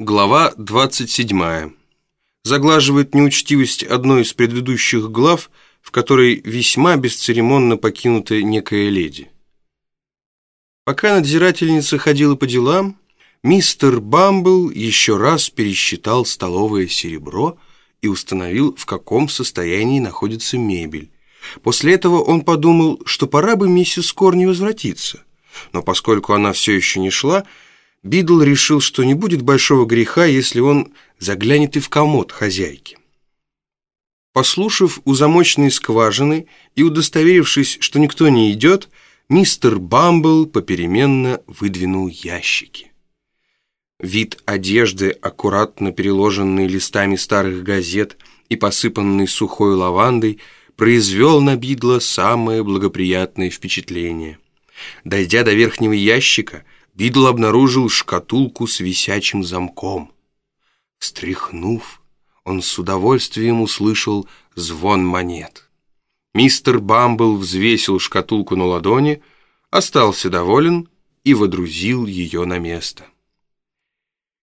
Глава 27. Заглаживает неучтивость одной из предыдущих глав, в которой весьма бесцеремонно покинута некая леди. Пока надзирательница ходила по делам, мистер Бамбл еще раз пересчитал столовое серебро и установил, в каком состоянии находится мебель. После этого он подумал, что пора бы миссис Корни возвратиться. Но поскольку она все еще не шла, Бидл решил, что не будет большого греха, если он заглянет и в комод хозяйки. Послушав у замочной скважины и удостоверившись, что никто не идет, мистер Бамбл попеременно выдвинул ящики. Вид одежды, аккуратно переложенной листами старых газет и посыпанной сухой лавандой, произвел на Бидла самое благоприятное впечатление. Дойдя до верхнего ящика, Бидл обнаружил шкатулку с висячим замком. Встряхнув, он с удовольствием услышал звон монет. Мистер Бамбл взвесил шкатулку на ладони, остался доволен и водрузил ее на место.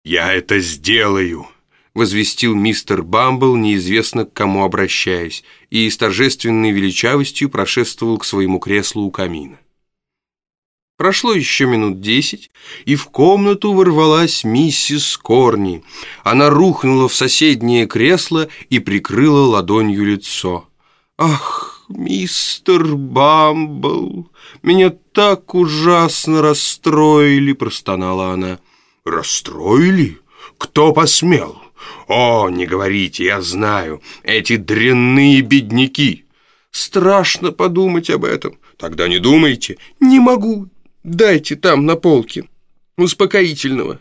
«Я это сделаю!» — возвестил мистер Бамбл, неизвестно к кому обращаясь, и с торжественной величавостью прошествовал к своему креслу у камина. Прошло еще минут десять, и в комнату ворвалась миссис Корни. Она рухнула в соседнее кресло и прикрыла ладонью лицо. «Ах, мистер Бамбл, меня так ужасно расстроили!» – простонала она. «Расстроили? Кто посмел? О, не говорите, я знаю, эти дрянные бедняки!» «Страшно подумать об этом. Тогда не думайте. Не могу, Дайте там, на полке. Успокоительного».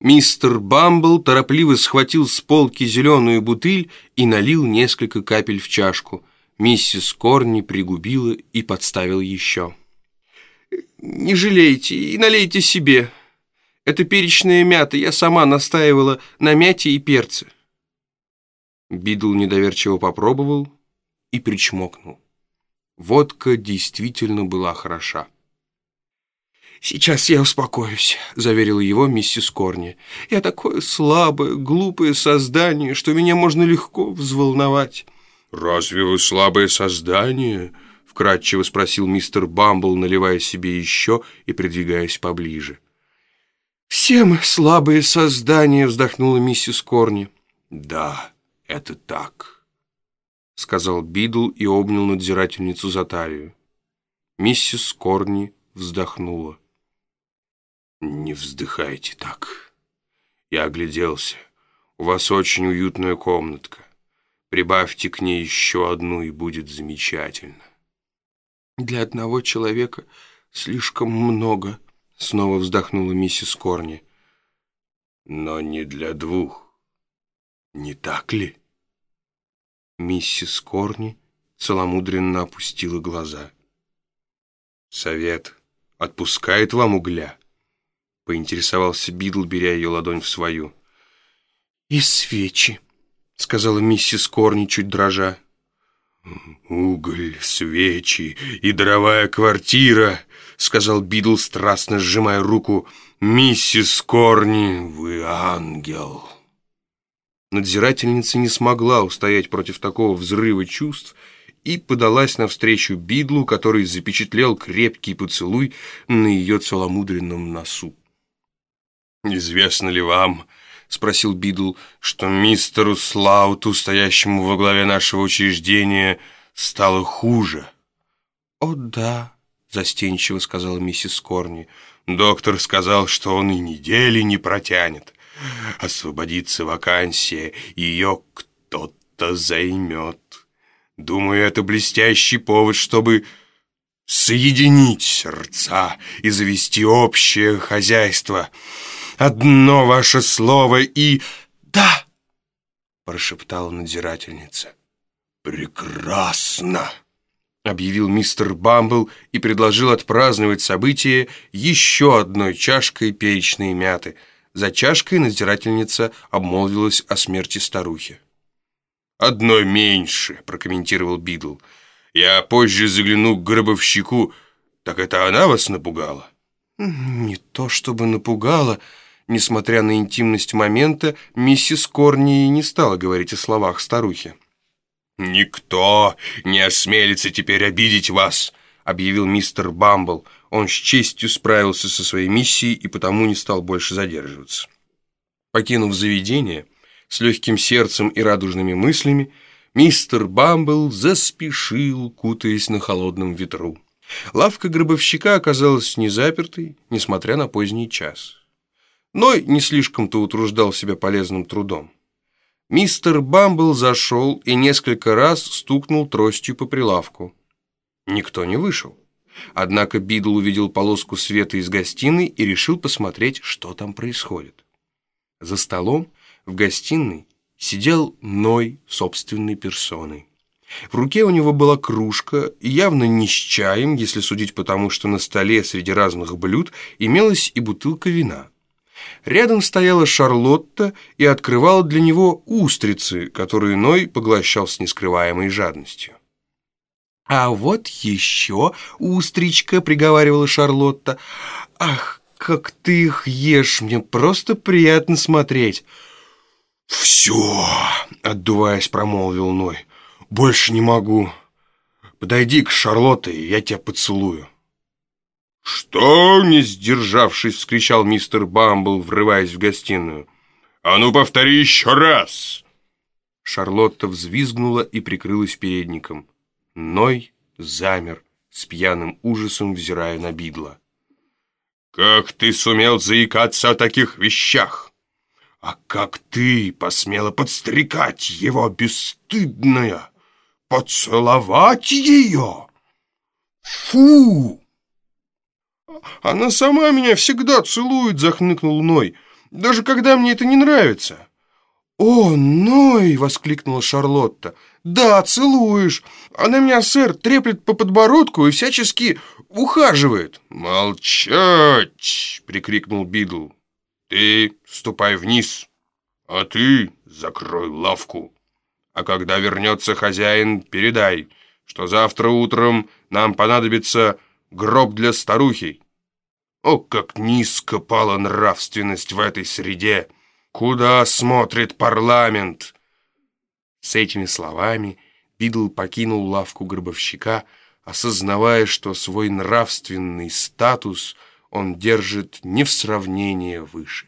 Мистер Бамбл торопливо схватил с полки зеленую бутыль и налил несколько капель в чашку. Миссис Корни пригубила и подставил еще. «Не жалейте и налейте себе. Это перечная мята, я сама настаивала на мяте и перце». Бидл недоверчиво попробовал и причмокнул. Водка действительно была хороша. «Сейчас я успокоюсь», — заверила его миссис Корни. «Я такое слабое, глупое создание, что меня можно легко взволновать». «Разве вы слабое создание?» — вкратчиво спросил мистер Бамбл, наливая себе еще и придвигаясь поближе. «Все мы слабые создания», — вздохнула миссис Корни. «Да, это так» сказал Бидл и обнял надзирательницу за талию. Миссис Корни вздохнула. «Не вздыхайте так. Я огляделся. У вас очень уютная комнатка. Прибавьте к ней еще одну, и будет замечательно». «Для одного человека слишком много», — снова вздохнула миссис Корни. «Но не для двух. Не так ли?» Миссис Корни целомудренно опустила глаза. «Совет отпускает вам угля?» Поинтересовался Бидл, беря ее ладонь в свою. «И свечи», — сказала миссис Корни, чуть дрожа. «Уголь, свечи и даровая квартира», — сказал Бидл, страстно сжимая руку. «Миссис Корни, вы ангел». Надзирательница не смогла устоять против такого взрыва чувств и подалась навстречу Бидлу, который запечатлел крепкий поцелуй на ее целомудренном носу. «Известно ли вам, — спросил Бидл, — что мистеру Слауту, стоящему во главе нашего учреждения, стало хуже?» «О, да», — застенчиво сказала миссис Корни. «Доктор сказал, что он и недели не протянет» освободится вакансия, ее кто-то займет. Думаю, это блестящий повод, чтобы соединить сердца и завести общее хозяйство. Одно ваше слово и... «Да!» — прошептала надзирательница. «Прекрасно!» — объявил мистер Бамбл и предложил отпраздновать событие еще одной чашкой перечной мяты — за чашкой надзирательница обмолвилась о смерти старухи. «Одной меньше», — прокомментировал Бидл. «Я позже загляну к гробовщику. Так это она вас напугала?» «Не то чтобы напугала», Несмотря на интимность момента, миссис Корни не стала говорить о словах старухи. «Никто не осмелится теперь обидеть вас», — объявил мистер Бамбл. Он с честью справился со своей миссией и потому не стал больше задерживаться. Покинув заведение, с легким сердцем и радужными мыслями, мистер Бамбл заспешил, кутаясь на холодном ветру. Лавка гробовщика оказалась не запертой, несмотря на поздний час. Ной не слишком-то утруждал себя полезным трудом. Мистер Бамбл зашел и несколько раз стукнул тростью по прилавку. Никто не вышел. Однако Бидл увидел полоску света из гостиной и решил посмотреть, что там происходит. За столом в гостиной сидел Ной собственной персоной. В руке у него была кружка, явно не с чаем, если судить по тому, что на столе среди разных блюд имелась и бутылка вина. Рядом стояла Шарлотта и открывала для него устрицы, которые Ной поглощал с нескрываемой жадностью. «А вот еще устричка», — приговаривала Шарлотта. «Ах, как ты их ешь, мне просто приятно смотреть». «Все», — отдуваясь, промолвил Ной, — «больше не могу. Подойди к Шарлотте, и я тебя поцелую». «Что?» — не сдержавшись, вскричал мистер Бамбл, врываясь в гостиную. «А ну, повтори еще раз!» Шарлотта взвизгнула и прикрылась передником. Ной замер, с пьяным ужасом взирая на бидла. «Как ты сумел заикаться о таких вещах? А как ты посмела подстрекать его, бесстыдная? Поцеловать ее? Фу!» «Она сама меня всегда целует», — захныкнул Ной, «даже когда мне это не нравится». «О, Ной!» — воскликнула Шарлотта. «Да, целуешь. Она меня, сэр, треплет по подбородку и всячески ухаживает». «Молчать!» — прикрикнул Бидл. «Ты ступай вниз, а ты закрой лавку. А когда вернется хозяин, передай, что завтра утром нам понадобится гроб для старухи. О, как низко пала нравственность в этой среде! Куда смотрит парламент?» С этими словами Бидл покинул лавку гробовщика, осознавая, что свой нравственный статус он держит не в сравнение выше.